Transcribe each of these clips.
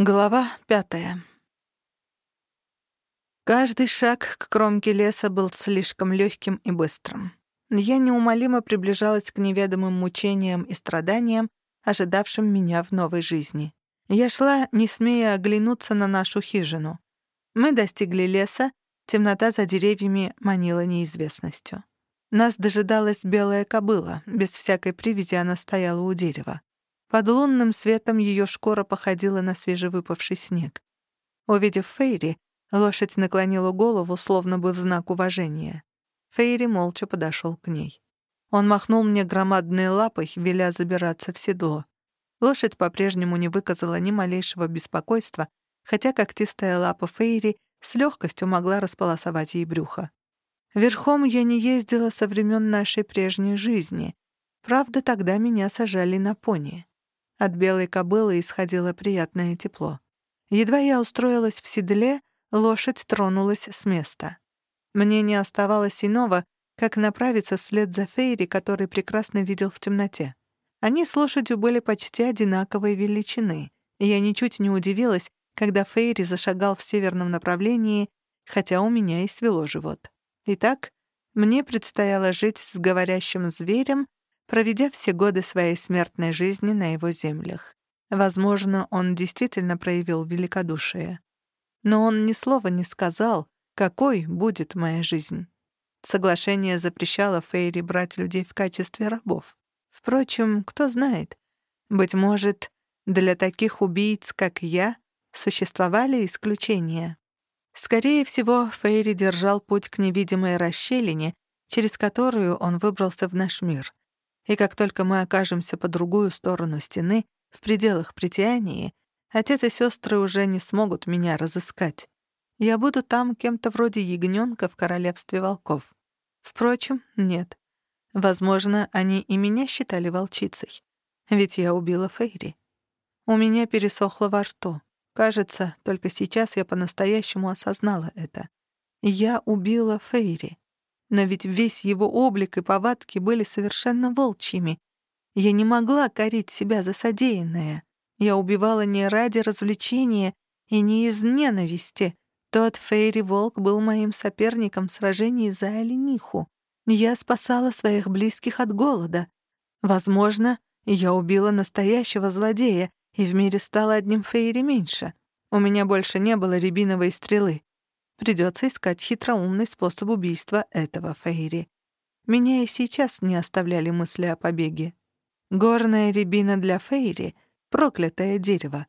Глава пятая. Каждый шаг к кромке леса был слишком легким и быстрым. Я неумолимо приближалась к неведомым мучениям и страданиям, ожидавшим меня в новой жизни. Я шла, не смея оглянуться на нашу хижину. Мы достигли леса, темнота за деревьями манила неизвестностью. Нас дожидалась белая кобыла, без всякой привязи она стояла у дерева. Под лунным светом ее шкура походила на свежевыпавший снег. Увидев Фейри, лошадь наклонила голову, словно бы в знак уважения. Фейри молча подошел к ней. Он махнул мне громадной лапой, веля забираться в седло. Лошадь по-прежнему не выказала ни малейшего беспокойства, хотя когтистая лапа Фейри с легкостью могла располосовать ей брюхо. Верхом я не ездила со времен нашей прежней жизни. Правда, тогда меня сажали на пони. От белой кобылы исходило приятное тепло. Едва я устроилась в седле, лошадь тронулась с места. Мне не оставалось иного, как направиться вслед за Фейри, который прекрасно видел в темноте. Они с лошадью были почти одинаковой величины, и я ничуть не удивилась, когда Фейри зашагал в северном направлении, хотя у меня и свело живот. Итак, мне предстояло жить с говорящим зверем проведя все годы своей смертной жизни на его землях. Возможно, он действительно проявил великодушие. Но он ни слова не сказал, какой будет моя жизнь. Соглашение запрещало Фейри брать людей в качестве рабов. Впрочем, кто знает, быть может, для таких убийц, как я, существовали исключения. Скорее всего, Фейри держал путь к невидимой расщелине, через которую он выбрался в наш мир и как только мы окажемся по другую сторону стены, в пределах притяния, отец и сестры уже не смогут меня разыскать. Я буду там кем-то вроде ягненка в королевстве волков. Впрочем, нет. Возможно, они и меня считали волчицей. Ведь я убила Фейри. У меня пересохло во рту. Кажется, только сейчас я по-настоящему осознала это. Я убила Фейри. Но ведь весь его облик и повадки были совершенно волчьими. Я не могла корить себя за содеянное. Я убивала не ради развлечения и не из ненависти. Тот Фейри-волк был моим соперником в сражении за олениху. Я спасала своих близких от голода. Возможно, я убила настоящего злодея, и в мире стало одним Фейри меньше. У меня больше не было рябиновой стрелы. Придется искать хитроумный способ убийства этого Фейри. Меня и сейчас не оставляли мысли о побеге. Горная рябина для Фейри — проклятое дерево.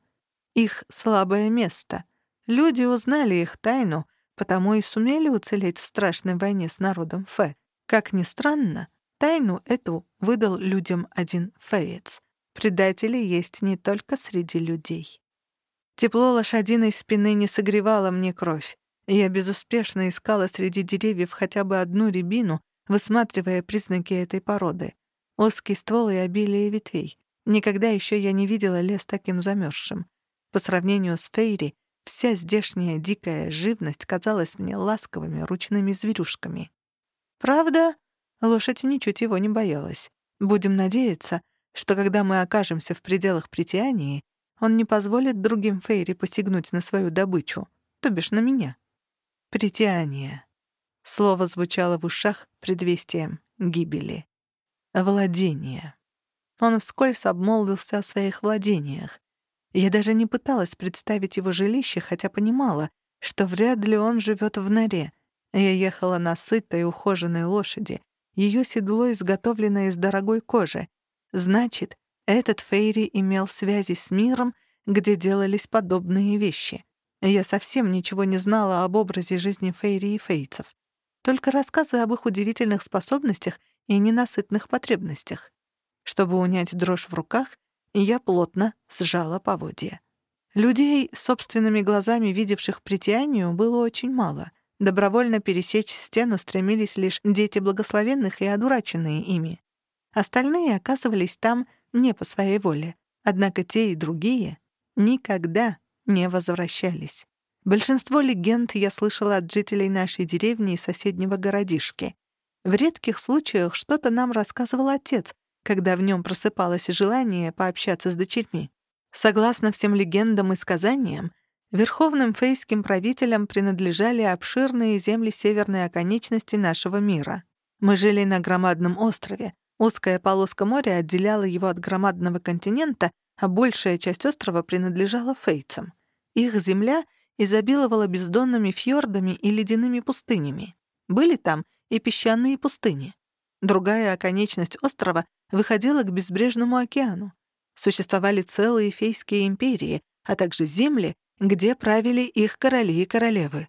Их слабое место. Люди узнали их тайну, потому и сумели уцелеть в страшной войне с народом Фе. Как ни странно, тайну эту выдал людям один феец. Предатели есть не только среди людей. Тепло лошадиной спины не согревало мне кровь. Я безуспешно искала среди деревьев хотя бы одну рябину, высматривая признаки этой породы. Узкий ствол и обилие ветвей. Никогда еще я не видела лес таким замерзшим. По сравнению с Фейри, вся здешняя дикая живность казалась мне ласковыми ручными зверюшками. Правда, лошадь ничуть его не боялась. Будем надеяться, что когда мы окажемся в пределах притяния, он не позволит другим Фейри посягнуть на свою добычу, то бишь на меня. Притяние. Слово звучало в ушах предвестием гибели. Владение. Он вскользь обмолвился о своих владениях. Я даже не пыталась представить его жилище, хотя понимала, что вряд ли он живет в норе. Я ехала на сытой ухоженной лошади. Ее седло изготовлено из дорогой кожи. Значит, этот Фейри имел связи с миром, где делались подобные вещи. Я совсем ничего не знала об образе жизни Фейри и фейцев. Только рассказы об их удивительных способностях и ненасытных потребностях. Чтобы унять дрожь в руках, я плотно сжала поводья. Людей, собственными глазами видевших притянию, было очень мало. Добровольно пересечь стену стремились лишь дети благословенных и одураченные ими. Остальные оказывались там не по своей воле. Однако те и другие никогда не возвращались. Большинство легенд я слышала от жителей нашей деревни и соседнего городишки. В редких случаях что-то нам рассказывал отец, когда в нем просыпалось желание пообщаться с дочерьми. Согласно всем легендам и сказаниям, верховным фейским правителям принадлежали обширные земли северной оконечности нашего мира. Мы жили на громадном острове. Узкая полоска моря отделяла его от громадного континента, а большая часть острова принадлежала фейцам. Их земля изобиловала бездонными фьордами и ледяными пустынями. Были там и песчаные пустыни. Другая оконечность острова выходила к безбрежному океану. Существовали целые фейские империи, а также земли, где правили их короли и королевы.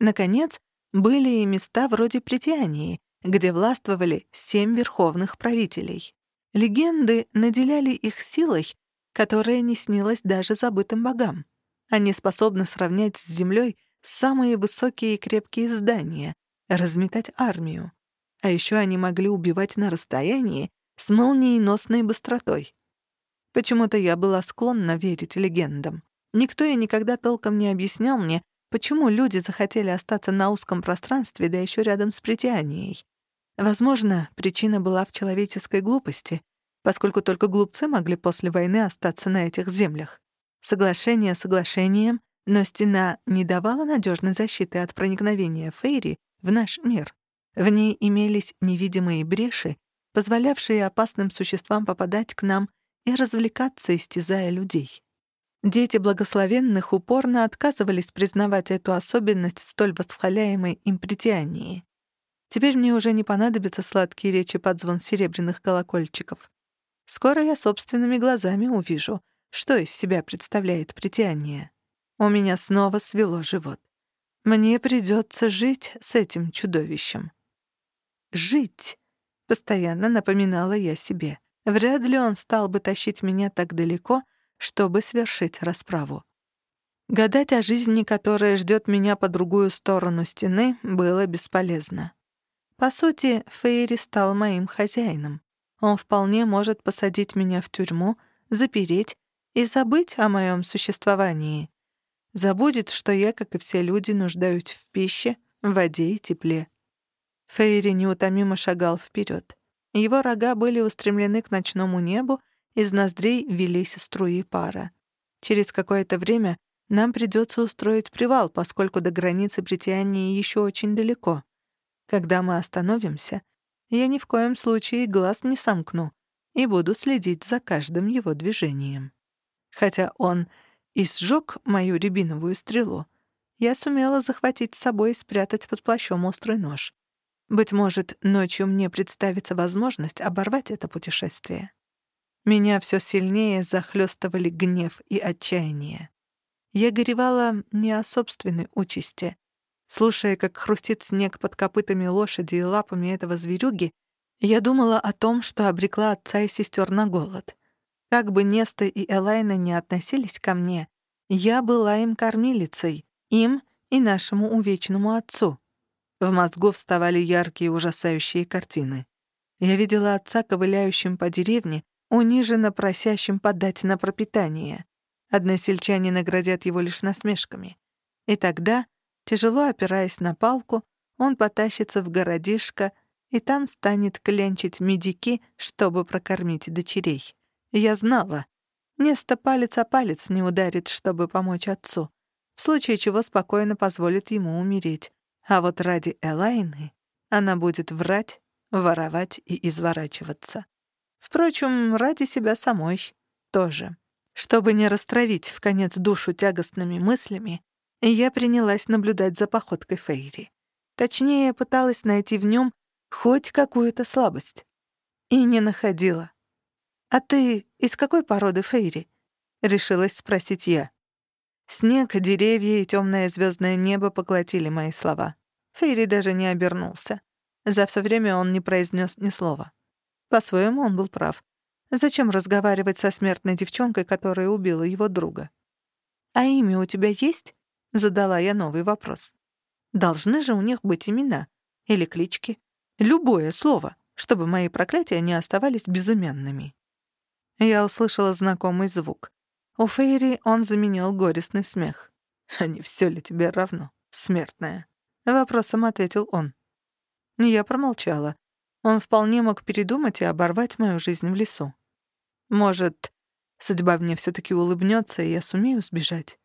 Наконец, были и места вроде Притянии, где властвовали семь верховных правителей. Легенды наделяли их силой, которая не снилась даже забытым богам. Они способны сравнять с землей самые высокие и крепкие здания, разметать армию. А еще они могли убивать на расстоянии с молниеносной быстротой. Почему-то я была склонна верить легендам. Никто и никогда толком не объяснял мне, почему люди захотели остаться на узком пространстве, да еще рядом с притянией. Возможно, причина была в человеческой глупости, поскольку только глупцы могли после войны остаться на этих землях. Соглашение соглашением, но стена не давала надежной защиты от проникновения Фейри в наш мир. В ней имелись невидимые бреши, позволявшие опасным существам попадать к нам и развлекаться, истязая людей. Дети благословенных упорно отказывались признавать эту особенность столь восхваляемой им притянии. Теперь мне уже не понадобятся сладкие речи под звон серебряных колокольчиков. Скоро я собственными глазами увижу, что из себя представляет притяние. У меня снова свело живот. Мне придется жить с этим чудовищем. «Жить», — постоянно напоминала я себе. Вряд ли он стал бы тащить меня так далеко, чтобы свершить расправу. Гадать о жизни, которая ждет меня по другую сторону стены, было бесполезно. По сути, Фейри стал моим хозяином. Он вполне может посадить меня в тюрьму, запереть и забыть о моем существовании. Забудет, что я, как и все люди, нуждаюсь в пище, воде и тепле. Фейри неутомимо шагал вперед. Его рога были устремлены к ночному небу, из ноздрей велись струи пара. Через какое-то время нам придется устроить привал, поскольку до границы притяния еще очень далеко. Когда мы остановимся, я ни в коем случае глаз не сомкну и буду следить за каждым его движением. Хотя он и сжег мою рябиновую стрелу, я сумела захватить с собой и спрятать под плащом острый нож. Быть может, ночью мне представится возможность оборвать это путешествие. Меня все сильнее захлестывали гнев и отчаяние. Я горевала не о собственной участи, Слушая, как хрустит снег под копытами лошади и лапами этого зверюги, я думала о том, что обрекла отца и сестер на голод. Как бы Неста и Элайна не относились ко мне, я была им кормилицей, им и нашему увечному отцу. В мозгу вставали яркие ужасающие картины. Я видела отца, ковыляющим по деревне, униженно просящим подать на пропитание. Односельчане наградят его лишь насмешками. И тогда Тяжело опираясь на палку, он потащится в городишко и там станет клянчить медики, чтобы прокормить дочерей. Я знала. Неста палец о палец не ударит, чтобы помочь отцу, в случае чего спокойно позволит ему умереть. А вот ради Элайны она будет врать, воровать и изворачиваться. Впрочем, ради себя самой тоже. Чтобы не растравить в конец душу тягостными мыслями, я принялась наблюдать за походкой Фейри. Точнее, пыталась найти в нем хоть какую-то слабость. И не находила. «А ты из какой породы Фейри?» — решилась спросить я. Снег, деревья и темное звездное небо поглотили мои слова. Фейри даже не обернулся. За все время он не произнес ни слова. По-своему он был прав. Зачем разговаривать со смертной девчонкой, которая убила его друга? «А имя у тебя есть?» Задала я новый вопрос. Должны же у них быть имена. Или клички. Любое слово, чтобы мои проклятия не оставались безымянными. Я услышала знакомый звук. У Фейри он заменил горестный смех. «А не все ли тебе равно, смертная?» Вопросом ответил он. Я промолчала. Он вполне мог передумать и оборвать мою жизнь в лесу. Может, Судьба мне все таки улыбнется, и я сумею сбежать.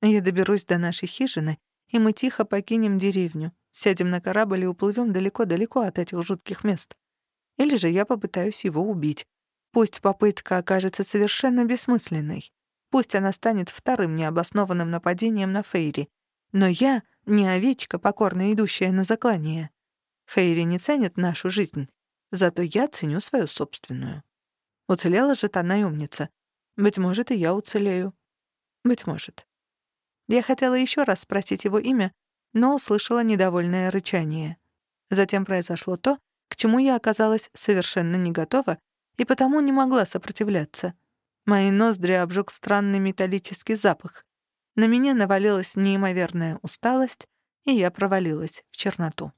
Я доберусь до нашей хижины, и мы тихо покинем деревню, сядем на корабль и уплывем далеко-далеко от этих жутких мест. Или же я попытаюсь его убить. Пусть попытка окажется совершенно бессмысленной. Пусть она станет вторым необоснованным нападением на Фейри. Но я не овечка, покорно идущая на заклание. Фейри не ценят нашу жизнь, зато я ценю свою собственную. Уцелела же та наемница. Быть может, и я уцелею. Быть может. Я хотела еще раз спросить его имя, но услышала недовольное рычание. Затем произошло то, к чему я оказалась совершенно не готова и потому не могла сопротивляться. Мои ноздри обжег странный металлический запах. На меня навалилась неимоверная усталость, и я провалилась в черноту.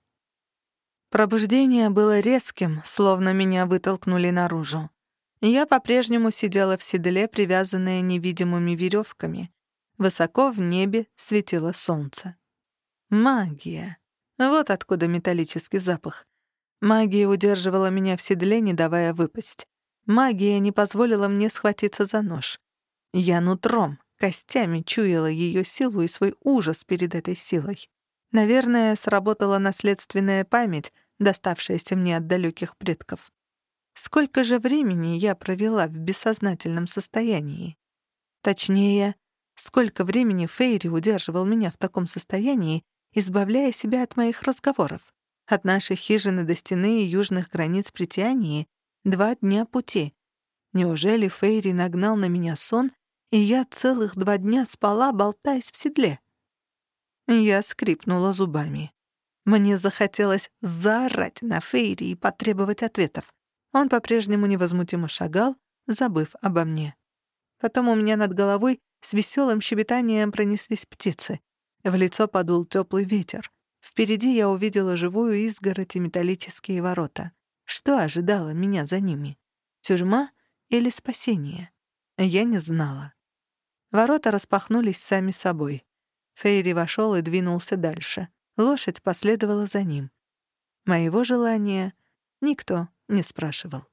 Пробуждение было резким, словно меня вытолкнули наружу. Я по-прежнему сидела в седле, привязанная невидимыми веревками. Высоко в небе светило солнце. Магия. Вот откуда металлический запах. Магия удерживала меня в седле, не давая выпасть. Магия не позволила мне схватиться за нож. Я нутром, костями чуяла ее силу и свой ужас перед этой силой. Наверное, сработала наследственная память, доставшаяся мне от далеких предков. Сколько же времени я провела в бессознательном состоянии? Точнее, сколько времени Фейри удерживал меня в таком состоянии, избавляя себя от моих разговоров. От нашей хижины до стены и южных границ притянии два дня пути. Неужели Фейри нагнал на меня сон, и я целых два дня спала, болтаясь в седле? Я скрипнула зубами. Мне захотелось заорать на Фейри и потребовать ответов. Он по-прежнему невозмутимо шагал, забыв обо мне. Потом у меня над головой с веселым щебетанием пронеслись птицы. В лицо подул теплый ветер. Впереди я увидела живую изгородь и металлические ворота. Что ожидало меня за ними? Тюрьма или спасение? Я не знала. Ворота распахнулись сами собой. Фейри вошел и двинулся дальше. Лошадь последовала за ним. Моего желания никто не спрашивал.